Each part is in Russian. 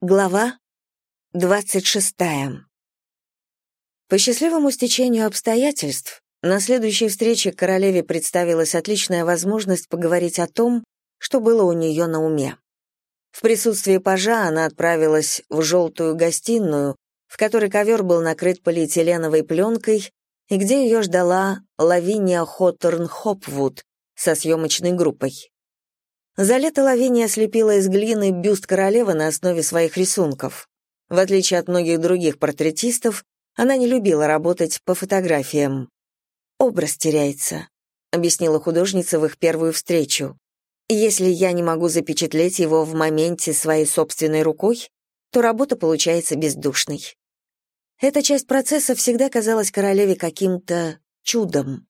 Глава 26. По счастливому стечению обстоятельств, на следующей встрече королеве представилась отличная возможность поговорить о том, что было у нее на уме. В присутствии пажа она отправилась в желтую гостиную, в которой ковер был накрыт полиэтиленовой пленкой и где ее ждала Лавиния Хоттерн Хопвуд со съемочной группой. За лето Лавиния слепила из глины бюст королевы на основе своих рисунков. В отличие от многих других портретистов, она не любила работать по фотографиям. «Образ теряется», — объяснила художница в их первую встречу. «Если я не могу запечатлеть его в моменте своей собственной рукой, то работа получается бездушной». Эта часть процесса всегда казалась королеве каким-то чудом.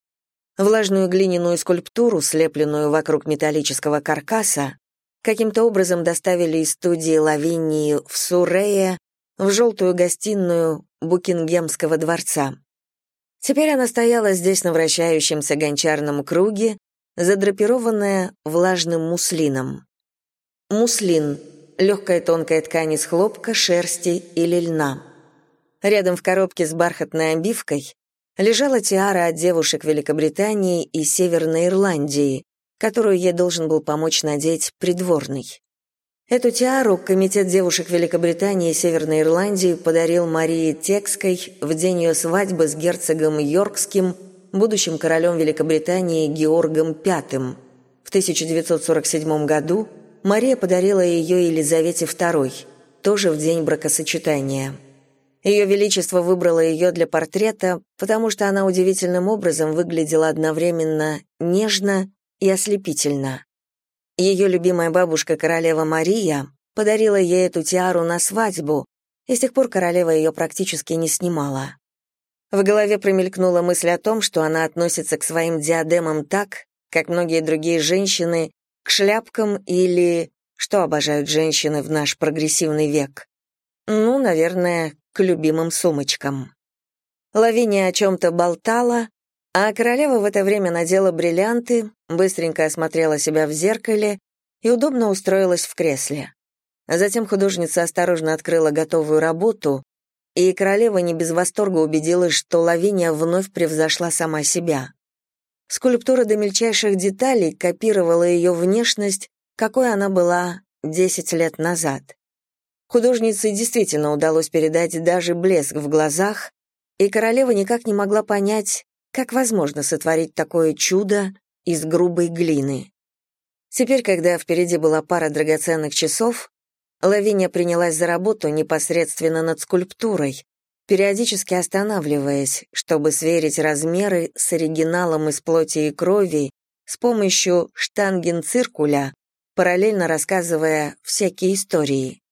Влажную глиняную скульптуру, слепленную вокруг металлического каркаса, каким-то образом доставили из студии Лавинии в Сурее в желтую гостиную Букингемского дворца. Теперь она стояла здесь на вращающемся гончарном круге, задрапированная влажным муслином. Муслин — легкая тонкая ткань из хлопка, шерсти или льна. Рядом в коробке с бархатной обивкой лежала тиара от девушек Великобритании и Северной Ирландии, которую ей должен был помочь надеть придворный. Эту тиару Комитет девушек Великобритании и Северной Ирландии подарил Марии Текской в день ее свадьбы с герцогом Йоркским, будущим королем Великобритании Георгом V. В 1947 году Мария подарила ее Елизавете II, тоже в день бракосочетания. Ее Величество выбрало ее для портрета, потому что она удивительным образом выглядела одновременно нежно и ослепительно. Ее любимая бабушка, королева Мария, подарила ей эту тиару на свадьбу, и с тех пор королева ее практически не снимала. В голове промелькнула мысль о том, что она относится к своим диадемам так, как многие другие женщины, к шляпкам или, что обожают женщины в наш прогрессивный век. Ну, наверное, к любимым сумочкам. Лавиния о чем-то болтала, а королева в это время надела бриллианты, быстренько осмотрела себя в зеркале и удобно устроилась в кресле. Затем художница осторожно открыла готовую работу, и королева не без восторга убедилась, что Лавиния вновь превзошла сама себя. Скульптура до мельчайших деталей копировала ее внешность, какой она была 10 лет назад. Художнице действительно удалось передать даже блеск в глазах, и королева никак не могла понять, как возможно сотворить такое чудо из грубой глины. Теперь, когда впереди была пара драгоценных часов, Лавиния принялась за работу непосредственно над скульптурой, периодически останавливаясь, чтобы сверить размеры с оригиналом из плоти и крови с помощью штангенциркуля, параллельно рассказывая всякие истории.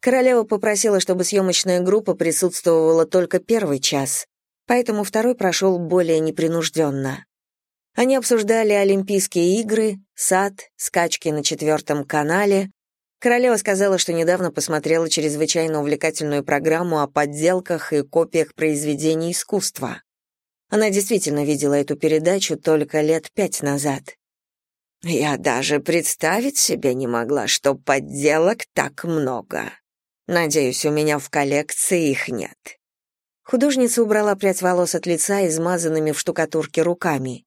Королева попросила, чтобы съемочная группа присутствовала только первый час, поэтому второй прошел более непринужденно. Они обсуждали Олимпийские игры, сад, скачки на четвертом канале. Королева сказала, что недавно посмотрела чрезвычайно увлекательную программу о подделках и копиях произведений искусства. Она действительно видела эту передачу только лет пять назад. «Я даже представить себе не могла, что подделок так много», Надеюсь, у меня в коллекции их нет». Художница убрала прядь волос от лица, измазанными в штукатурке руками.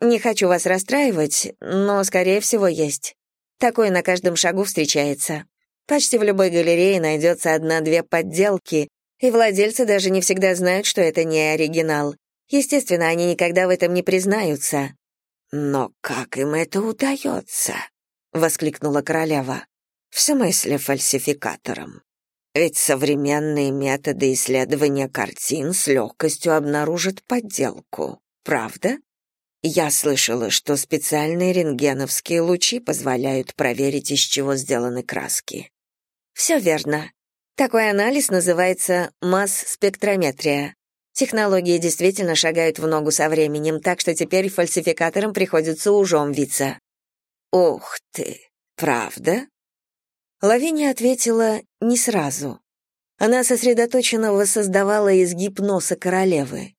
«Не хочу вас расстраивать, но, скорее всего, есть. Такое на каждом шагу встречается. Почти в любой галерее найдется одна-две подделки, и владельцы даже не всегда знают, что это не оригинал. Естественно, они никогда в этом не признаются». «Но как им это удается?» — воскликнула королева. В смысле фальсификатором? Ведь современные методы исследования картин с легкостью обнаружат подделку, правда? Я слышала, что специальные рентгеновские лучи позволяют проверить, из чего сделаны краски. Все верно. Такой анализ называется масс-спектрометрия. Технологии действительно шагают в ногу со временем, так что теперь фальсификаторам приходится ужом виться. Ух ты, правда? Лавиния ответила не сразу. Она сосредоточенно воссоздавала изгиб носа королевы.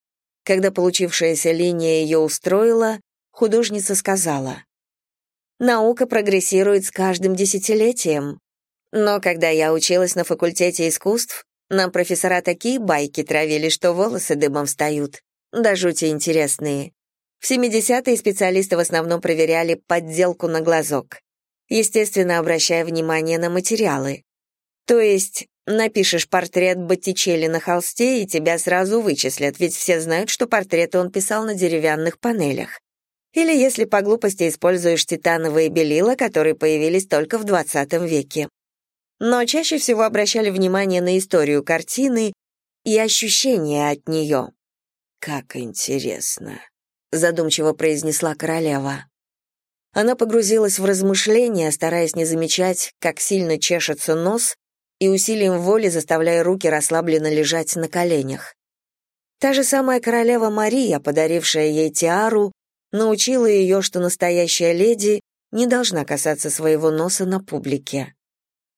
Когда получившаяся линия ее устроила, художница сказала, «Наука прогрессирует с каждым десятилетием. Но когда я училась на факультете искусств, нам профессора такие байки травили, что волосы дыбом встают. Да жути интересные. В 70-е специалисты в основном проверяли подделку на глазок. Естественно, обращая внимание на материалы. То есть напишешь портрет Боттичелли на холсте, и тебя сразу вычислят, ведь все знают, что портреты он писал на деревянных панелях. Или если по глупости используешь титановые белила, которые появились только в 20 веке но чаще всего обращали внимание на историю картины и ощущения от нее. «Как интересно», — задумчиво произнесла королева. Она погрузилась в размышления, стараясь не замечать, как сильно чешется нос, и усилием воли заставляя руки расслабленно лежать на коленях. Та же самая королева Мария, подарившая ей тиару, научила ее, что настоящая леди не должна касаться своего носа на публике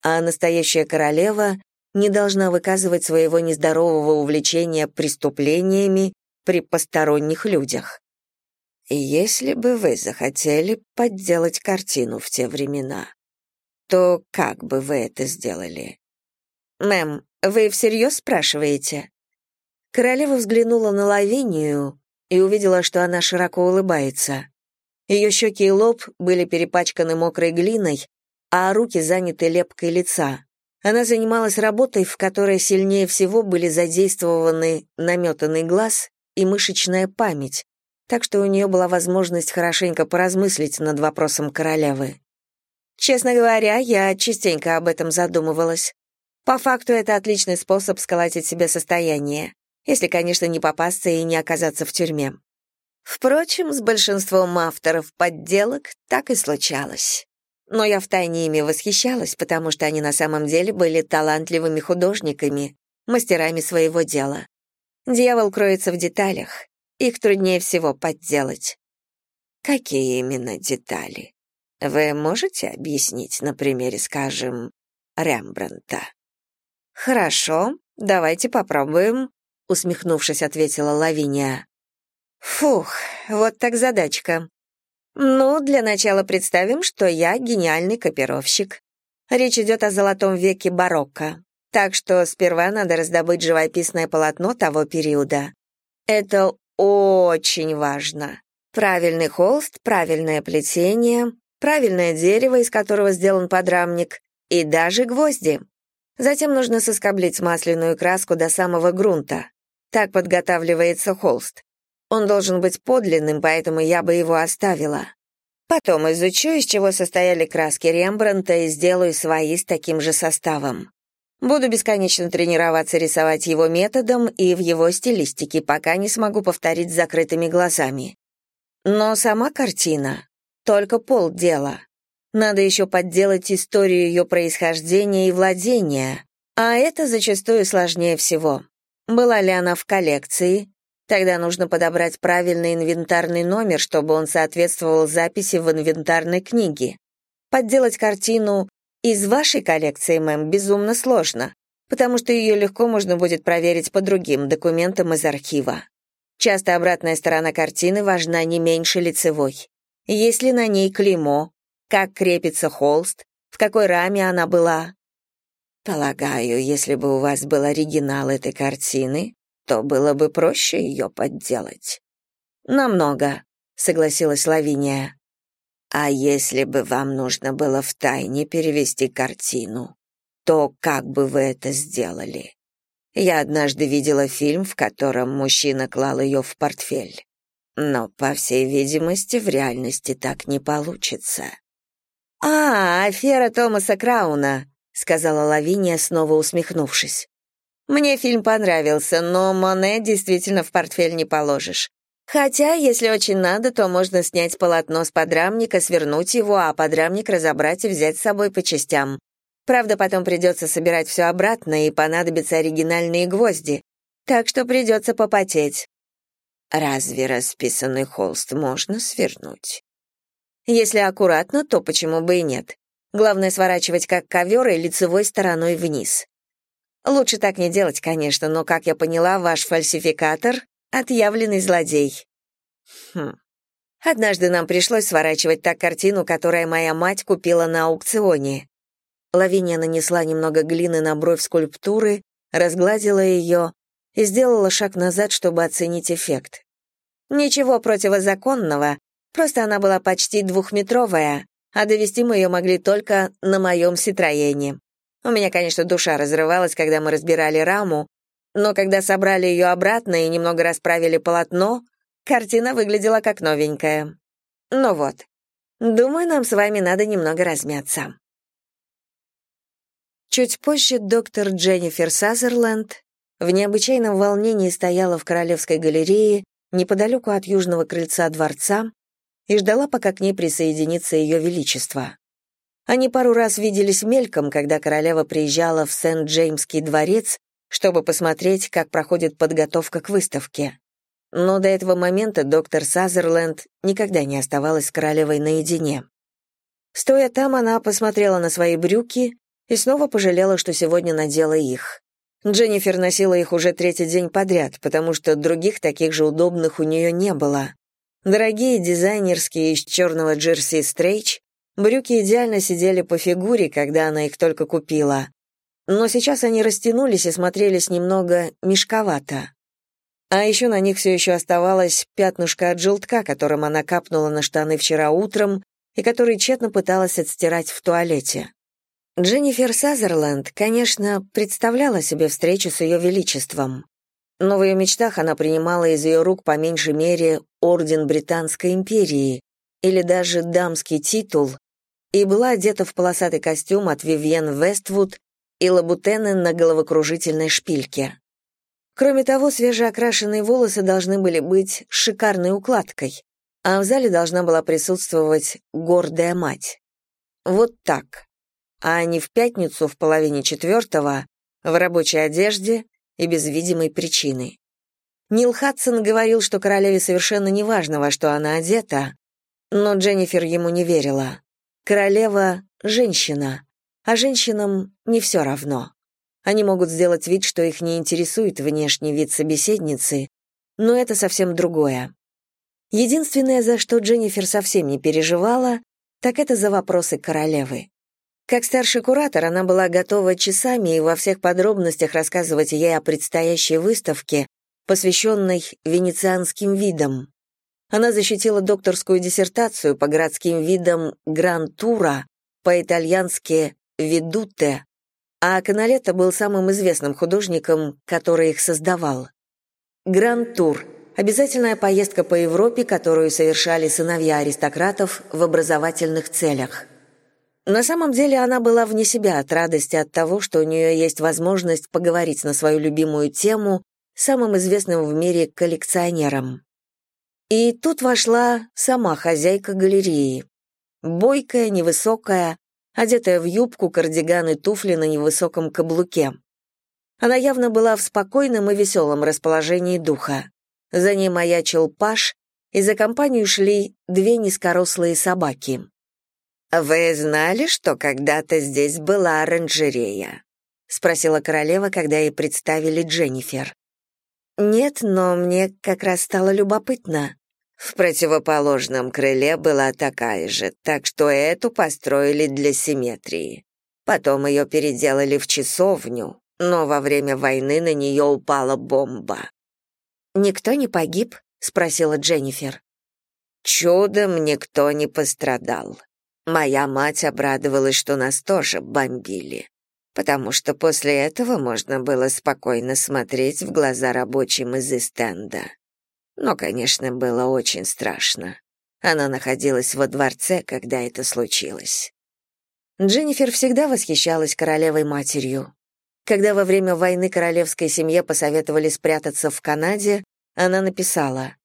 а настоящая королева не должна выказывать своего нездорового увлечения преступлениями при посторонних людях. Если бы вы захотели подделать картину в те времена, то как бы вы это сделали? Мэм, вы всерьез спрашиваете? Королева взглянула на Лавинию и увидела, что она широко улыбается. Ее щеки и лоб были перепачканы мокрой глиной, а руки заняты лепкой лица. Она занималась работой, в которой сильнее всего были задействованы наметанный глаз и мышечная память, так что у нее была возможность хорошенько поразмыслить над вопросом королевы. Честно говоря, я частенько об этом задумывалась. По факту это отличный способ сколотить себе состояние, если, конечно, не попасться и не оказаться в тюрьме. Впрочем, с большинством авторов подделок так и случалось но я втайне ими восхищалась, потому что они на самом деле были талантливыми художниками, мастерами своего дела. Дьявол кроется в деталях, их труднее всего подделать. Какие именно детали? Вы можете объяснить на примере, скажем, Рембрандта? Хорошо, давайте попробуем, усмехнувшись, ответила Лавиния. Фух, вот так задачка. Ну, для начала представим, что я гениальный копировщик. Речь идет о золотом веке барокко. Так что сперва надо раздобыть живописное полотно того периода. Это очень важно. Правильный холст, правильное плетение, правильное дерево, из которого сделан подрамник, и даже гвозди. Затем нужно соскоблить масляную краску до самого грунта. Так подготавливается холст. Он должен быть подлинным, поэтому я бы его оставила. Потом изучу, из чего состояли краски Рембрандта и сделаю свои с таким же составом. Буду бесконечно тренироваться рисовать его методом и в его стилистике, пока не смогу повторить с закрытыми глазами. Но сама картина — только полдела. Надо еще подделать историю ее происхождения и владения, а это зачастую сложнее всего. Была ли она в коллекции, Тогда нужно подобрать правильный инвентарный номер, чтобы он соответствовал записи в инвентарной книге. Подделать картину из вашей коллекции, мэм, безумно сложно, потому что ее легко можно будет проверить по другим документам из архива. Часто обратная сторона картины важна не меньше лицевой. Есть ли на ней клеймо, как крепится холст, в какой раме она была. Полагаю, если бы у вас был оригинал этой картины, то было бы проще ее подделать. Намного, согласилась Лавиния. А если бы вам нужно было втайне перевести картину, то как бы вы это сделали? Я однажды видела фильм, в котором мужчина клал ее в портфель. Но, по всей видимости, в реальности так не получится. «А, афера Томаса Крауна», — сказала Лавиния, снова усмехнувшись. Мне фильм понравился, но Моне действительно в портфель не положишь. Хотя, если очень надо, то можно снять полотно с подрамника, свернуть его, а подрамник разобрать и взять с собой по частям. Правда, потом придется собирать все обратно, и понадобятся оригинальные гвозди. Так что придется попотеть. Разве расписанный холст можно свернуть? Если аккуратно, то почему бы и нет? Главное сворачивать как ковер и лицевой стороной вниз. Лучше так не делать, конечно, но, как я поняла, ваш фальсификатор — отъявленный злодей. Хм. Однажды нам пришлось сворачивать так картину, которую моя мать купила на аукционе. Лавиния нанесла немного глины на бровь скульптуры, разгладила ее и сделала шаг назад, чтобы оценить эффект. Ничего противозаконного, просто она была почти двухметровая, а довести мы ее могли только на моем Ситроене. У меня, конечно, душа разрывалась, когда мы разбирали раму, но когда собрали ее обратно и немного расправили полотно, картина выглядела как новенькая. Ну вот, думаю, нам с вами надо немного размяться. Чуть позже доктор Дженнифер Сазерленд в необычайном волнении стояла в Королевской галерее неподалеку от южного крыльца дворца и ждала, пока к ней присоединится ее величество. Они пару раз виделись мельком, когда королева приезжала в Сент-Джеймский дворец, чтобы посмотреть, как проходит подготовка к выставке. Но до этого момента доктор Сазерленд никогда не оставалась с королевой наедине. Стоя там, она посмотрела на свои брюки и снова пожалела, что сегодня надела их. Дженнифер носила их уже третий день подряд, потому что других таких же удобных у нее не было. Дорогие дизайнерские из черного джерси стрейч, брюки идеально сидели по фигуре, когда она их только купила. Но сейчас они растянулись и смотрелись немного мешковато. А еще на них все еще оставалось пятнышко от желтка, которым она капнула на штаны вчера утром и который тщетно пыталась отстирать в туалете. Дженнифер Сазерленд, конечно, представляла себе встречу с ее величеством, но в ее мечтах она принимала из ее рук по меньшей мере орден Британской империи или даже дамский титул и была одета в полосатый костюм от Вивьен Вествуд и лабутены на головокружительной шпильке. Кроме того, свежеокрашенные волосы должны были быть шикарной укладкой, а в зале должна была присутствовать гордая мать. Вот так а не в пятницу в половине четвертого в рабочей одежде и без видимой причины. Нил Хадсон говорил, что королеве совершенно не важно, во что она одета, но Дженнифер ему не верила. Королева — женщина, а женщинам не все равно. Они могут сделать вид, что их не интересует внешний вид собеседницы, но это совсем другое. Единственное, за что Дженнифер совсем не переживала, так это за вопросы королевы. Как старший куратор она была готова часами и во всех подробностях рассказывать ей о предстоящей выставке, посвященной венецианским видам. Она защитила докторскую диссертацию по городским видам Гран-Тура, по-итальянски «Ведуте», а Каналетто был самым известным художником, который их создавал. Гран-Тур — обязательная поездка по Европе, которую совершали сыновья аристократов в образовательных целях. На самом деле она была вне себя от радости от того, что у нее есть возможность поговорить на свою любимую тему самым известным в мире коллекционером. И тут вошла сама хозяйка галереи. Бойкая, невысокая, одетая в юбку, кардиган и туфли на невысоком каблуке. Она явно была в спокойном и веселом расположении духа. За ней маячил паш, и за компанию шли две низкорослые собаки. «Вы знали, что когда-то здесь была оранжерея?» — спросила королева, когда ей представили Дженнифер. «Нет, но мне как раз стало любопытно». В противоположном крыле была такая же, так что эту построили для симметрии. Потом ее переделали в часовню, но во время войны на нее упала бомба. «Никто не погиб?» — спросила Дженнифер. «Чудом никто не пострадал», Моя мать обрадовалась, что нас тоже бомбили, потому что после этого можно было спокойно смотреть в глаза рабочим из Эстенда. Но, конечно, было очень страшно. Она находилась во дворце, когда это случилось. Дженнифер всегда восхищалась королевой-матерью. Когда во время войны королевской семье посоветовали спрятаться в Канаде, она написала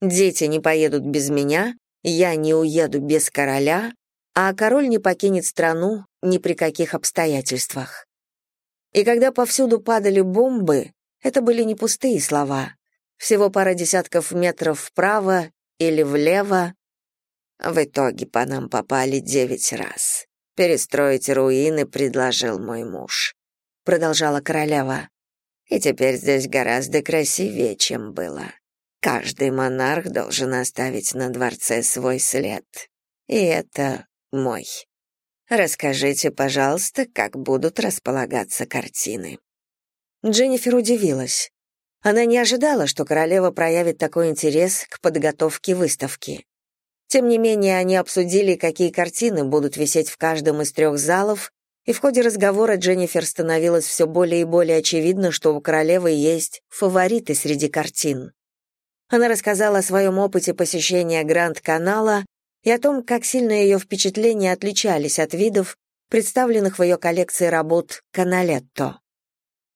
«Дети не поедут без меня, я не уеду без короля, а король не покинет страну ни при каких обстоятельствах. И когда повсюду падали бомбы, это были не пустые слова. Всего пара десятков метров вправо или влево. В итоге по нам попали девять раз. Перестроить руины предложил мой муж. Продолжала королева. И теперь здесь гораздо красивее, чем было. Каждый монарх должен оставить на дворце свой след. И это мой. Расскажите, пожалуйста, как будут располагаться картины». Дженнифер удивилась. Она не ожидала, что королева проявит такой интерес к подготовке выставки. Тем не менее, они обсудили, какие картины будут висеть в каждом из трех залов, и в ходе разговора Дженнифер становилось все более и более очевидно, что у королевы есть фавориты среди картин. Она рассказала о своем опыте посещения Гранд-канала и о том, как сильно ее впечатления отличались от видов, представленных в ее коллекции работ Каналетто.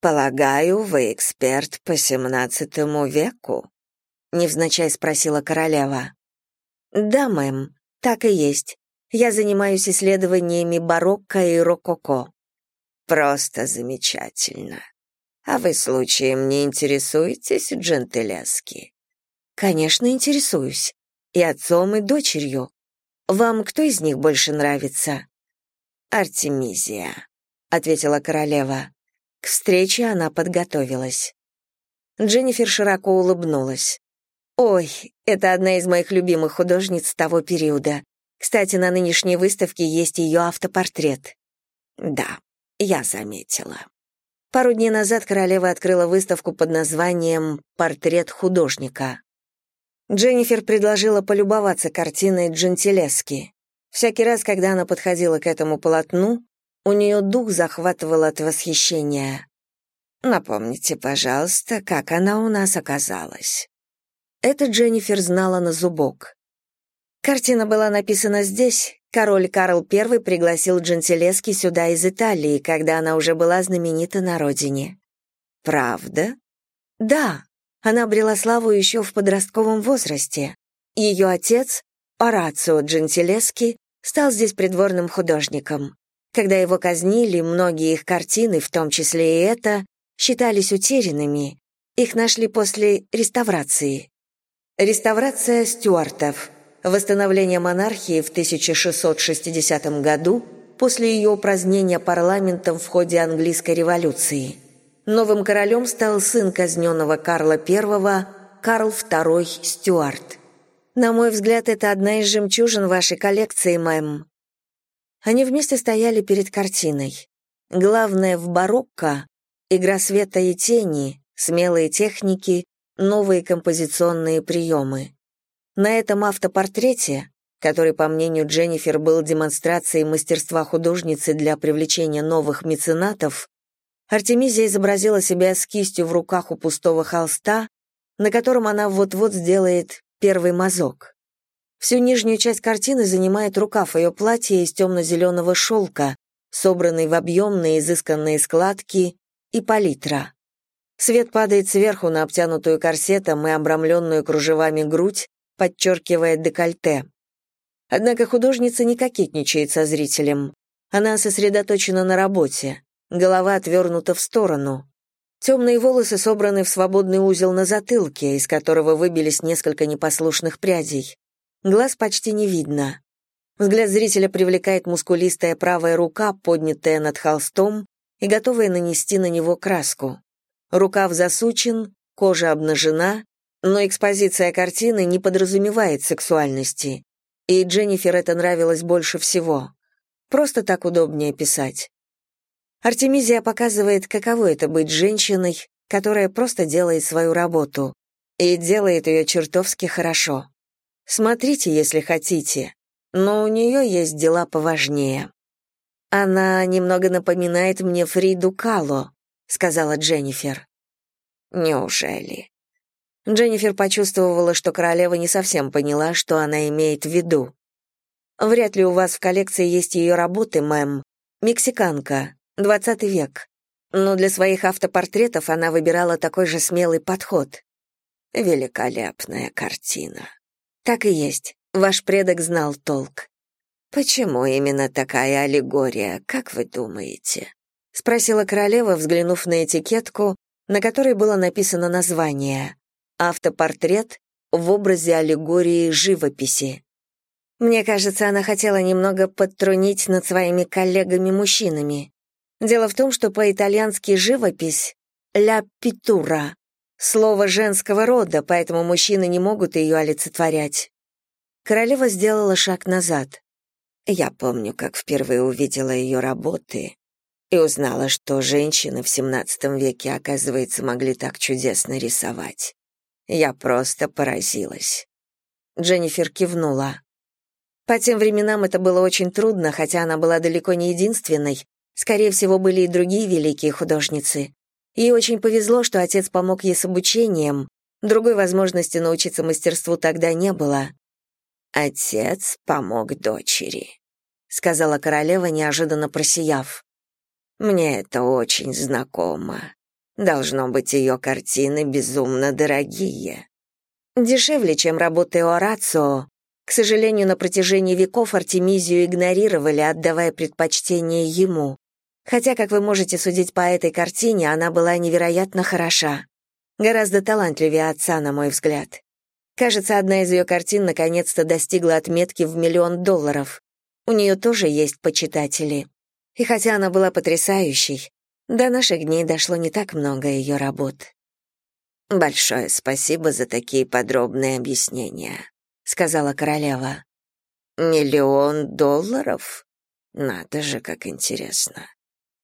«Полагаю, вы эксперт по XVII веку?» — невзначай спросила королева. «Да, мэм, так и есть. Я занимаюсь исследованиями барокко и рококо». «Просто замечательно. А вы случаем не интересуетесь Джентелески?» «Конечно, интересуюсь. И отцом, и дочерью. Вам кто из них больше нравится?» «Артемизия», — ответила королева. К встрече она подготовилась. Дженнифер широко улыбнулась. «Ой, это одна из моих любимых художниц того периода. Кстати, на нынешней выставке есть ее автопортрет». «Да, я заметила». Пару дней назад королева открыла выставку под названием «Портрет художника». Дженнифер предложила полюбоваться картиной Джентилески. Всякий раз, когда она подходила к этому полотну, у нее дух захватывал от восхищения. «Напомните, пожалуйста, как она у нас оказалась». Это Дженнифер знала на зубок. Картина была написана здесь. Король Карл I пригласил Джентилески сюда из Италии, когда она уже была знаменита на родине. «Правда?» «Да», она обрела славу еще в подростковом возрасте. Ее отец, Орацио Джентилески, стал здесь придворным художником. Когда его казнили, многие их картины, в том числе и эта, считались утерянными. Их нашли после реставрации. Реставрация Стюартов. Восстановление монархии в 1660 году после ее упразднения парламентом в ходе английской революции. Новым королем стал сын казненного Карла I, Карл II Стюарт. На мой взгляд, это одна из жемчужин вашей коллекции, мэм. Они вместе стояли перед картиной. Главное в барокко — игра света и тени, смелые техники, новые композиционные приемы. На этом автопортрете, который, по мнению Дженнифер, был демонстрацией мастерства художницы для привлечения новых меценатов, Артемизия изобразила себя с кистью в руках у пустого холста, на котором она вот-вот сделает первый мазок. Всю нижнюю часть картины занимает рукав ее платья из темно-зеленого шелка, собранный в объемные изысканные складки и палитра. Свет падает сверху на обтянутую корсетом и обрамленную кружевами грудь, подчеркивая декольте. Однако художница не кокетничает со зрителем. Она сосредоточена на работе голова отвернута в сторону. Темные волосы собраны в свободный узел на затылке, из которого выбились несколько непослушных прядей. Глаз почти не видно. Взгляд зрителя привлекает мускулистая правая рука, поднятая над холстом и готовая нанести на него краску. Рукав засучен, кожа обнажена, но экспозиция картины не подразумевает сексуальности. И Дженнифер это нравилось больше всего. Просто так удобнее писать. Артемизия показывает, каково это быть женщиной, которая просто делает свою работу, и делает ее чертовски хорошо. Смотрите, если хотите, но у нее есть дела поважнее. Она немного напоминает мне Фриду Кало, сказала Дженнифер. Неужели? Дженнифер почувствовала, что королева не совсем поняла, что она имеет в виду. Вряд ли у вас в коллекции есть ее работы, мэм. Мексиканка, Двадцатый век. Но для своих автопортретов она выбирала такой же смелый подход. Великолепная картина. Так и есть. Ваш предок знал толк. Почему именно такая аллегория, как вы думаете? спросила королева, взглянув на этикетку, на которой было написано название Автопортрет в образе аллегории живописи. Мне кажется, она хотела немного подтрунить над своими коллегами-мужчинами. Дело в том, что по-итальянски живопись «ля питура» — слово женского рода, поэтому мужчины не могут ее олицетворять. Королева сделала шаг назад. Я помню, как впервые увидела ее работы и узнала, что женщины в XVII веке, оказывается, могли так чудесно рисовать. Я просто поразилась. Дженнифер кивнула. По тем временам это было очень трудно, хотя она была далеко не единственной. Скорее всего, были и другие великие художницы. Ей очень повезло, что отец помог ей с обучением. Другой возможности научиться мастерству тогда не было. «Отец помог дочери», — сказала королева, неожиданно просияв. «Мне это очень знакомо. Должно быть, ее картины безумно дорогие. Дешевле, чем работы Орацио. К сожалению, на протяжении веков Артемизию игнорировали, отдавая предпочтение ему. Хотя, как вы можете судить по этой картине, она была невероятно хороша. Гораздо талантливее отца, на мой взгляд. Кажется, одна из ее картин наконец-то достигла отметки в миллион долларов. У нее тоже есть почитатели. И хотя она была потрясающей, до наших дней дошло не так много ее работ. «Большое спасибо за такие подробные объяснения», — сказала королева. «Миллион долларов? Надо же, как интересно.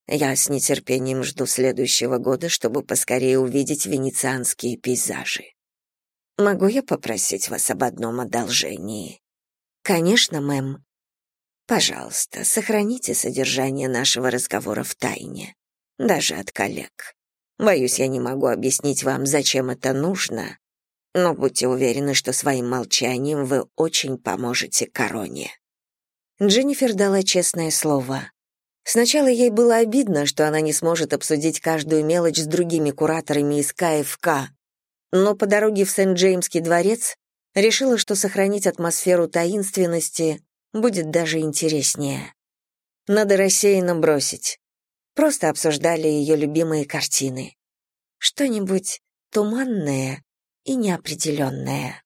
Я с нетерпением жду следующего года, чтобы поскорее увидеть венецианские пейзажи. Могу я попросить вас об одном одолжении? Конечно, мэм. Пожалуйста, сохраните содержание нашего разговора в тайне, даже от коллег. Боюсь, я не могу объяснить вам, зачем это нужно, но будьте уверены, что своим молчанием вы очень поможете короне. Дженнифер дала честное слово. Сначала ей было обидно, что она не сможет обсудить каждую мелочь с другими кураторами из КФК, но по дороге в Сент-Джеймский дворец решила, что сохранить атмосферу таинственности будет даже интереснее. Надо рассеянно бросить. Просто обсуждали ее любимые картины. Что-нибудь туманное и неопределенное.